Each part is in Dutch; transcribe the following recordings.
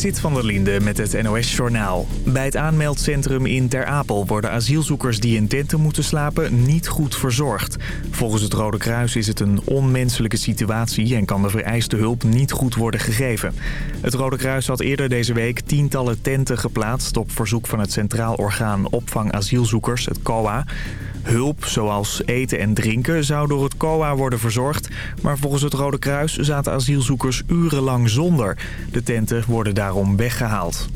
Zit van der Linde met het NOS-journaal. Bij het aanmeldcentrum in Ter Apel worden asielzoekers die in tenten moeten slapen niet goed verzorgd. Volgens het Rode Kruis is het een onmenselijke situatie en kan de vereiste hulp niet goed worden gegeven. Het Rode Kruis had eerder deze week tientallen tenten geplaatst op verzoek van het Centraal Orgaan Opvang Asielzoekers, het COA. Hulp, zoals eten en drinken, zou door het COA worden verzorgd. Maar volgens het Rode Kruis zaten asielzoekers urenlang zonder. De tenten worden daarom weggehaald.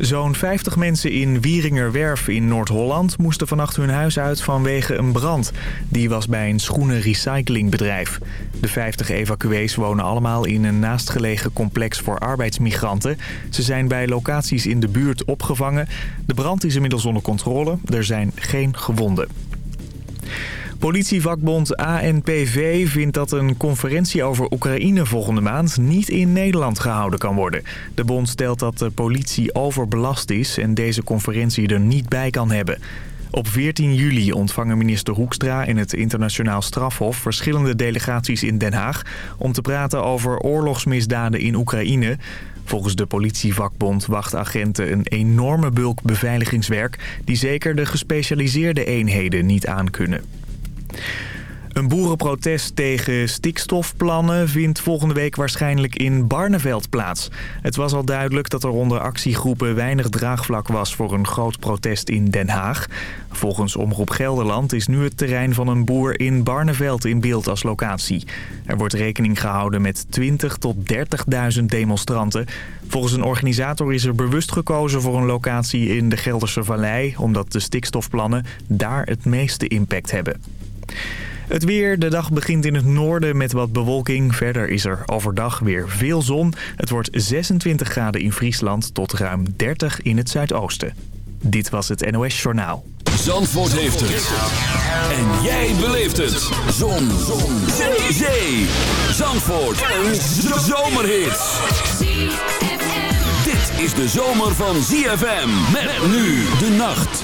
Zo'n 50 mensen in Wieringerwerf in Noord-Holland moesten vannacht hun huis uit vanwege een brand. Die was bij een schoenenrecyclingbedrijf. De 50 evacuees wonen allemaal in een naastgelegen complex voor arbeidsmigranten. Ze zijn bij locaties in de buurt opgevangen. De brand is inmiddels onder controle. Er zijn geen gewonden. Politievakbond ANPV vindt dat een conferentie over Oekraïne volgende maand niet in Nederland gehouden kan worden. De bond stelt dat de politie overbelast is en deze conferentie er niet bij kan hebben. Op 14 juli ontvangen minister Hoekstra en het internationaal strafhof verschillende delegaties in Den Haag om te praten over oorlogsmisdaden in Oekraïne. Volgens de politievakbond wacht agenten een enorme bulk beveiligingswerk die zeker de gespecialiseerde eenheden niet aankunnen. Een boerenprotest tegen stikstofplannen vindt volgende week waarschijnlijk in Barneveld plaats. Het was al duidelijk dat er onder actiegroepen weinig draagvlak was voor een groot protest in Den Haag. Volgens Omroep Gelderland is nu het terrein van een boer in Barneveld in beeld als locatie. Er wordt rekening gehouden met 20.000 tot 30.000 demonstranten. Volgens een organisator is er bewust gekozen voor een locatie in de Gelderse Vallei... omdat de stikstofplannen daar het meeste impact hebben. Het weer. De dag begint in het noorden met wat bewolking. Verder is er overdag weer veel zon. Het wordt 26 graden in Friesland tot ruim 30 in het zuidoosten. Dit was het NOS Journaal. Zandvoort heeft het. En jij beleeft het. Zon. zon. Zee. Zee. Zandvoort. Een zomerhit. Dit is de zomer van ZFM. Met nu de nacht.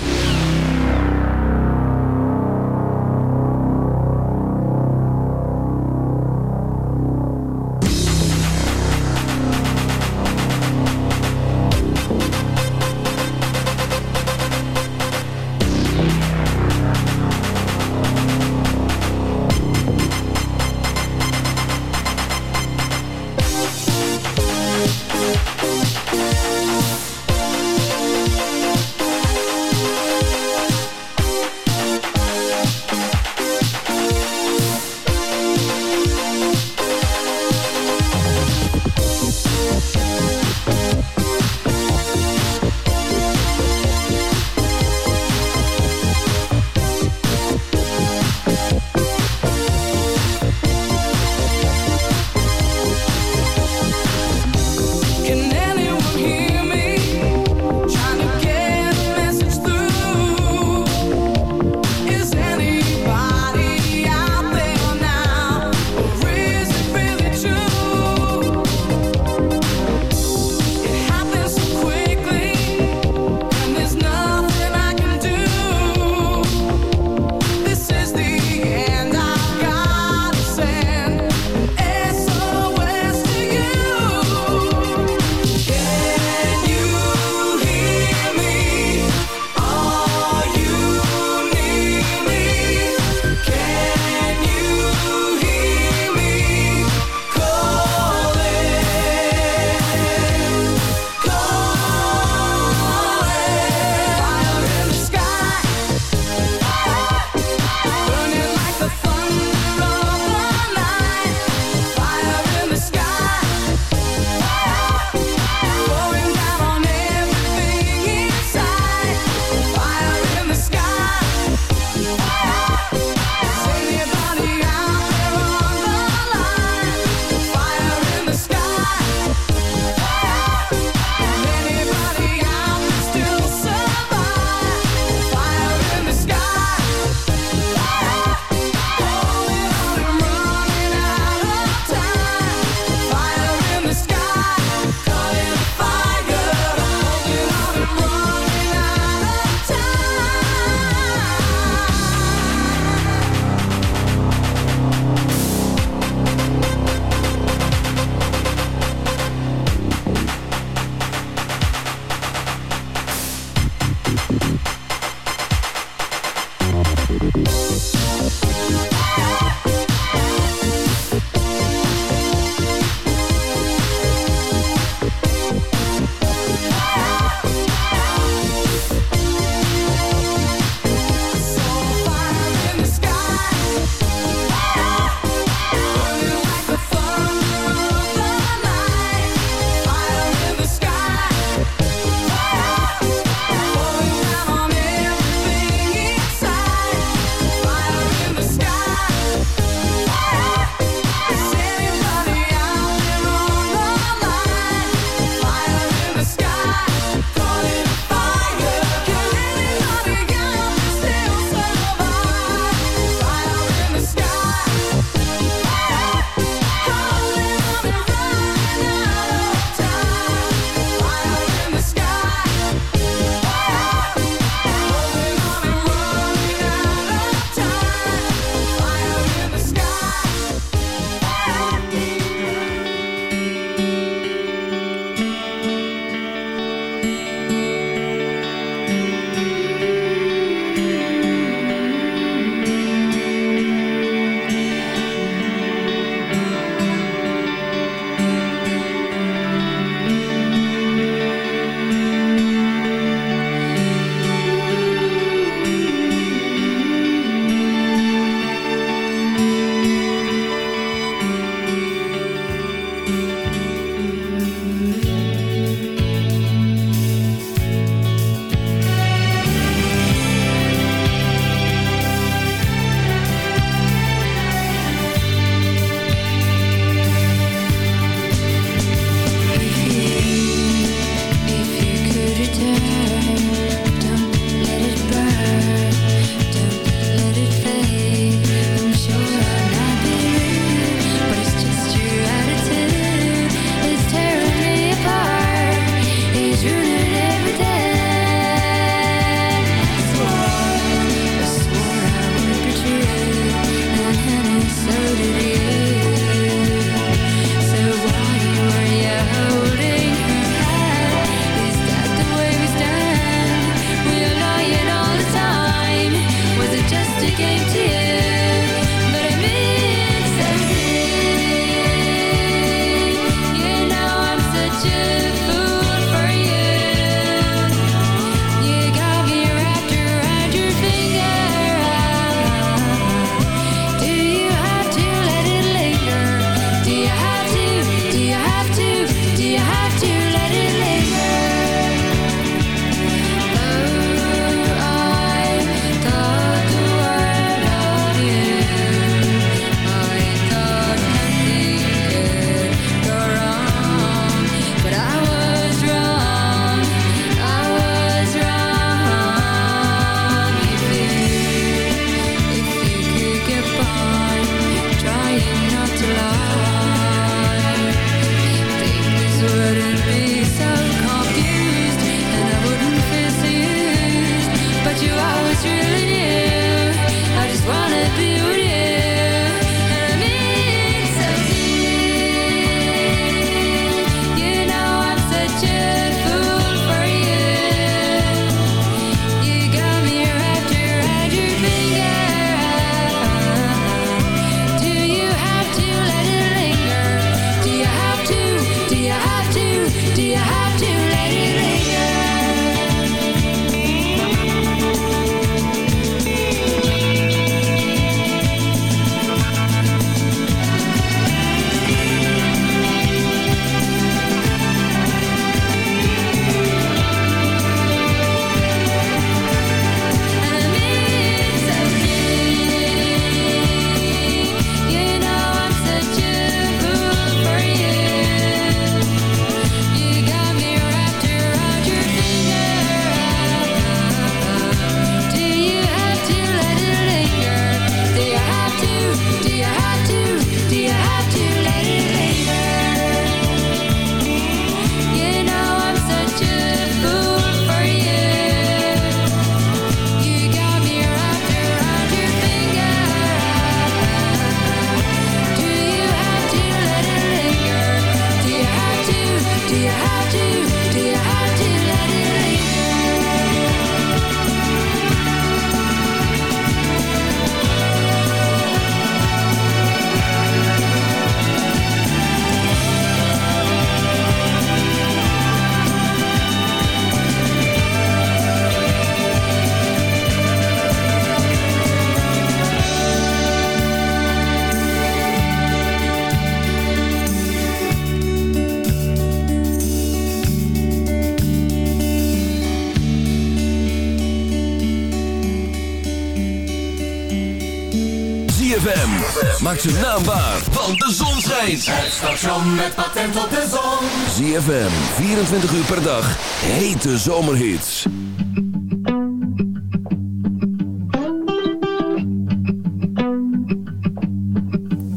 Maak ze naambaar, want de zon schijnt. Het station met patent op de zon. ZFM, 24 uur per dag. Hete zomerhits.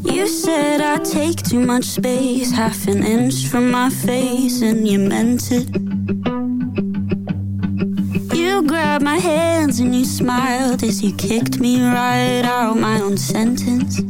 You said I take too much space. Half an inch from my face and you meant it. You grabbed my hands and you smiled as you kicked me right out my own sentence.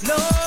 No.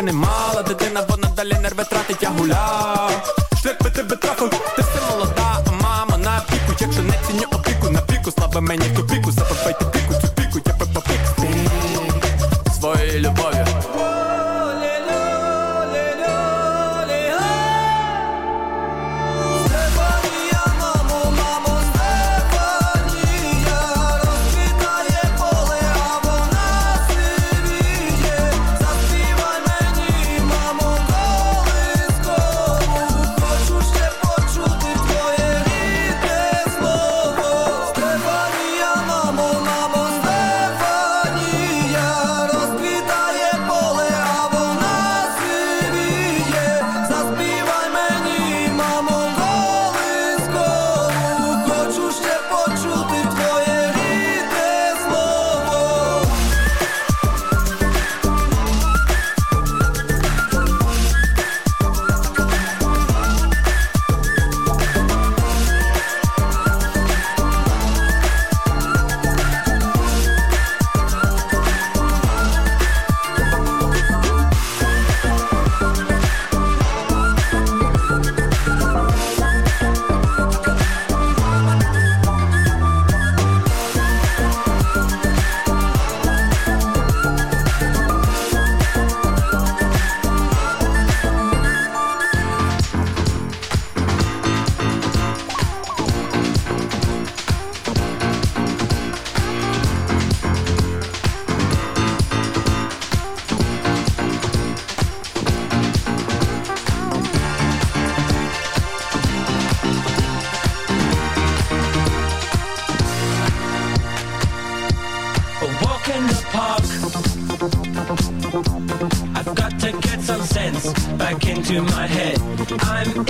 Я не мала. Дитина, вона далі нерви тратить, я гуляв Шлях би тебе трафив, ти все молода, а мама на піку, якщо не ціню опіку, на піку, слабе мені тупіку, запопайте I'm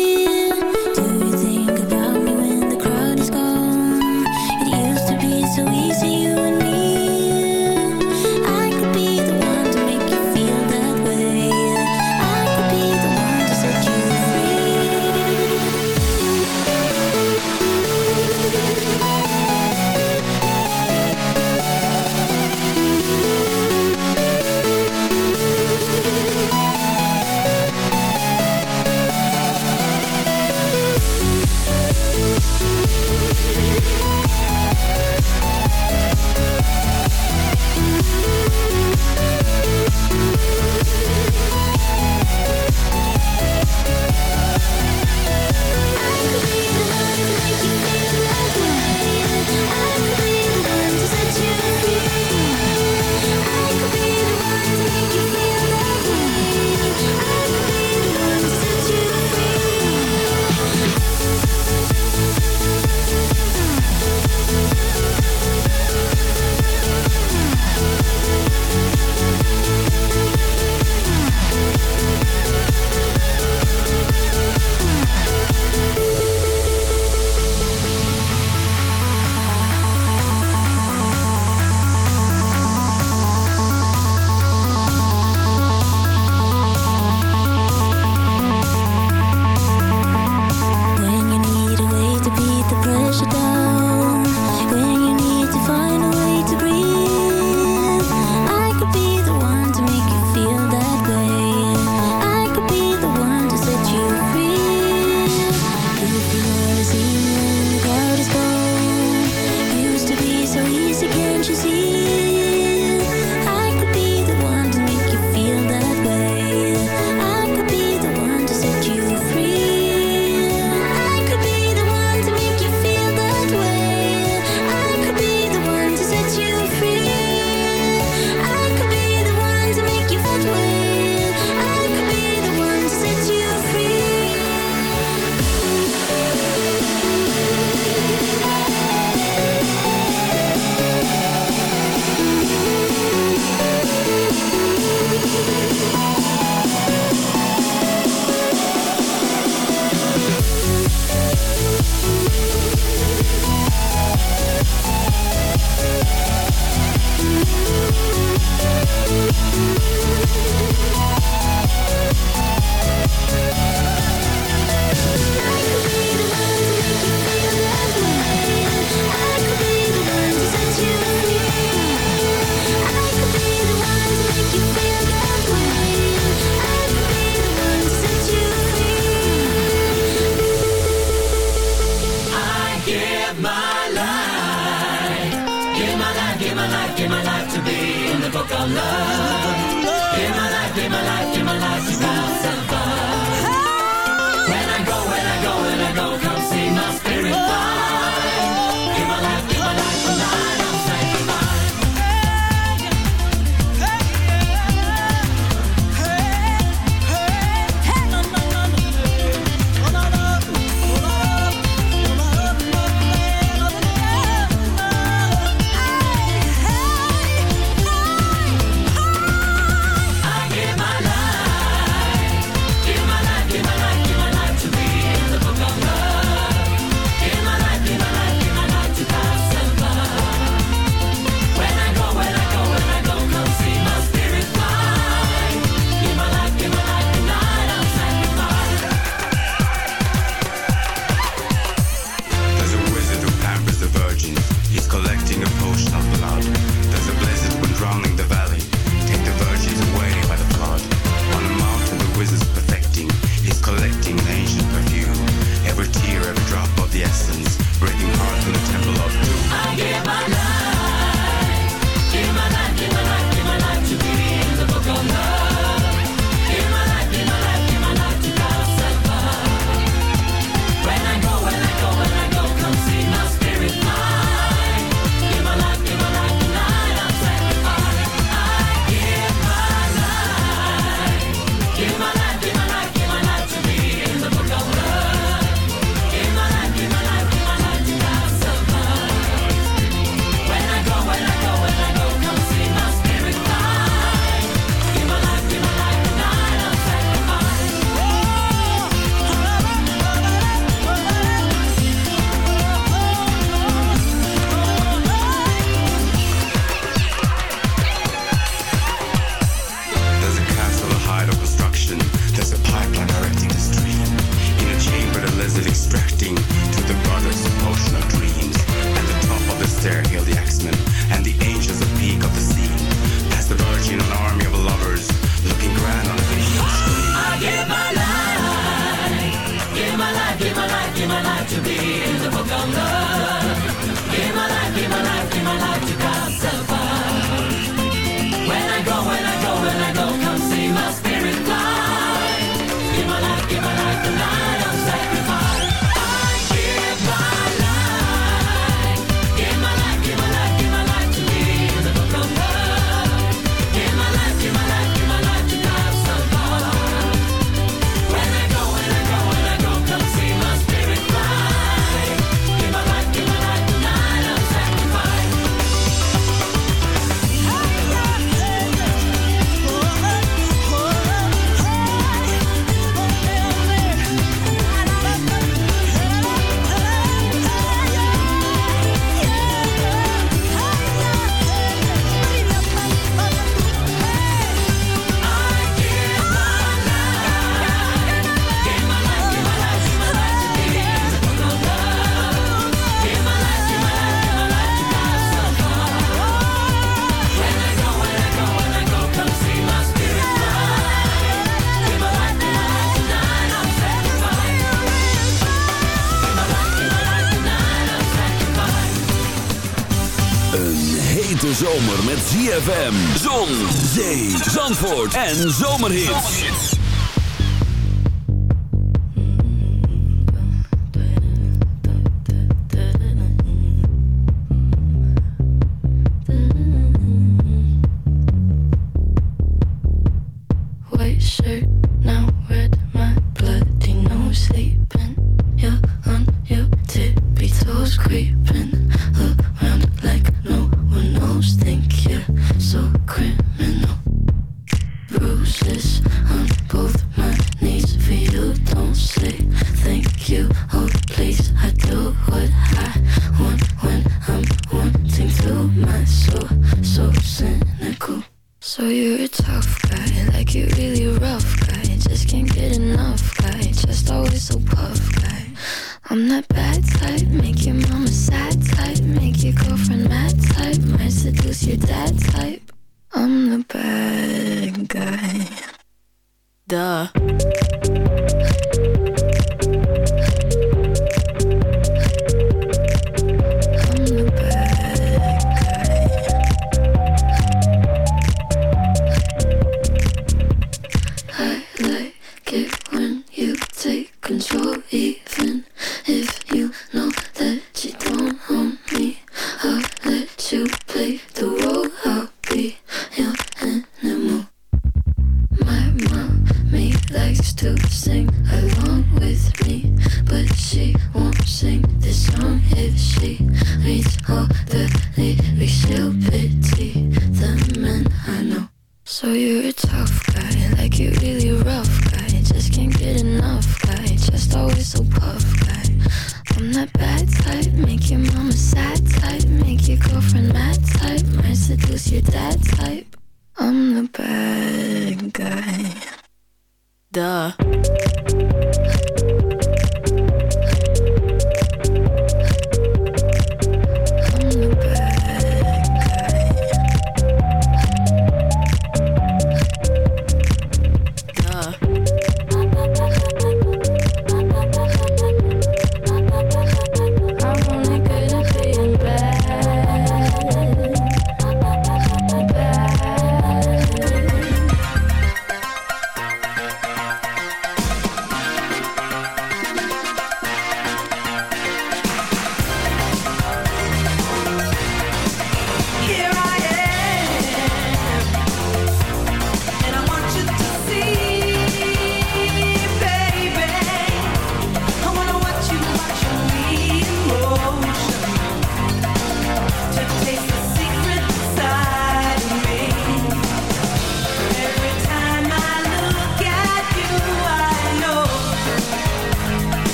En zomerhits.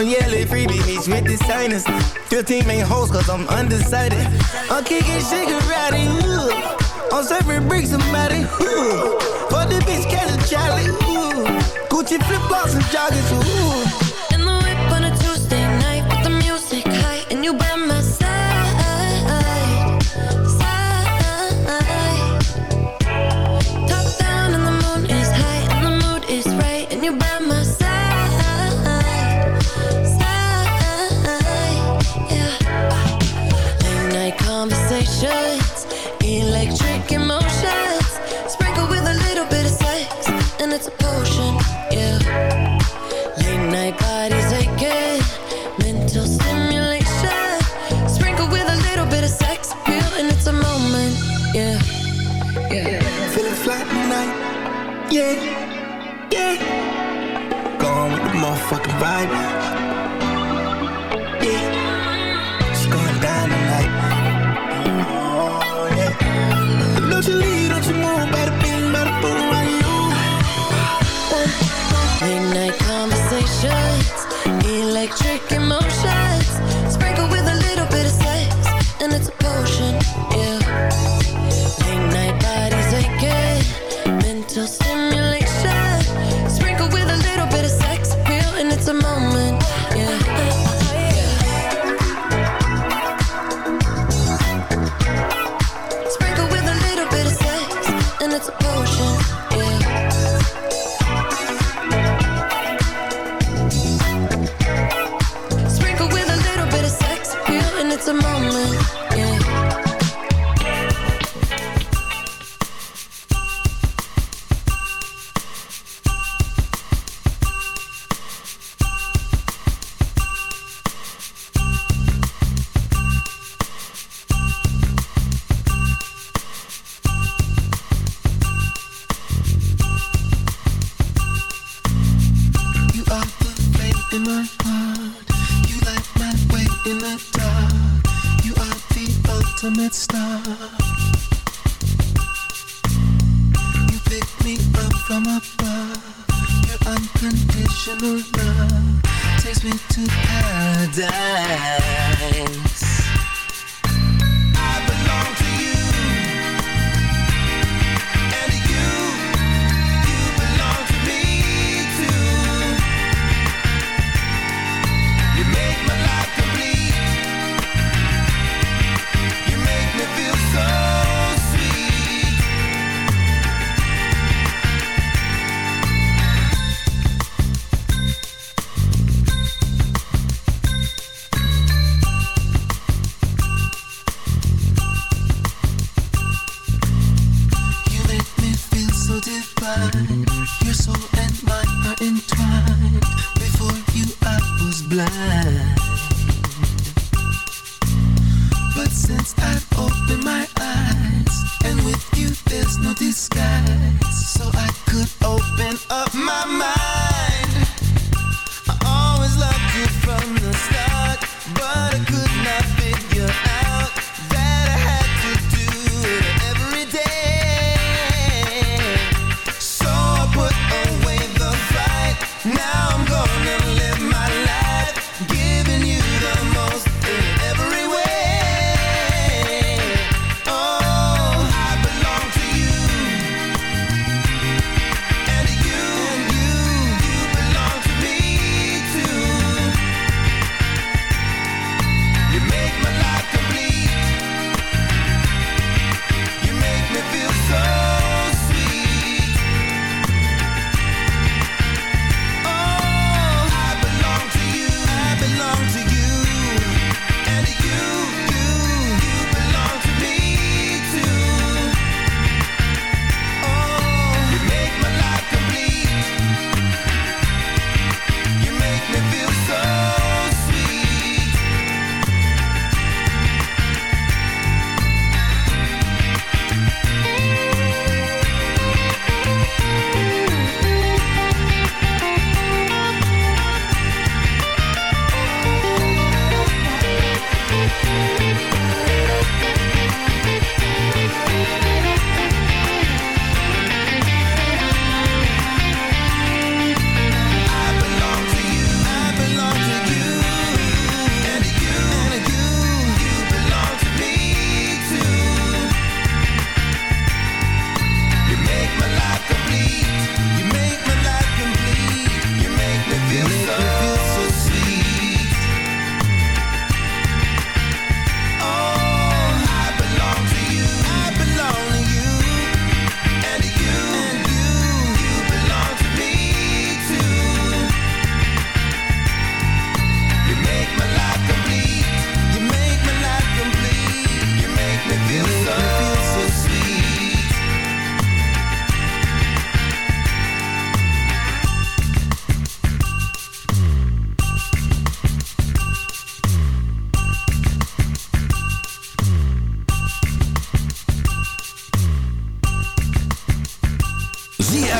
I'm freebie free with the sinus. 15 main hoes cause I'm undecided. I'm kicking shit karate, ooh. I'm serving bricks somebody, ooh. Fuck the bitch, catch a Charlie, ooh. Gucci flip flops and joggers, ooh.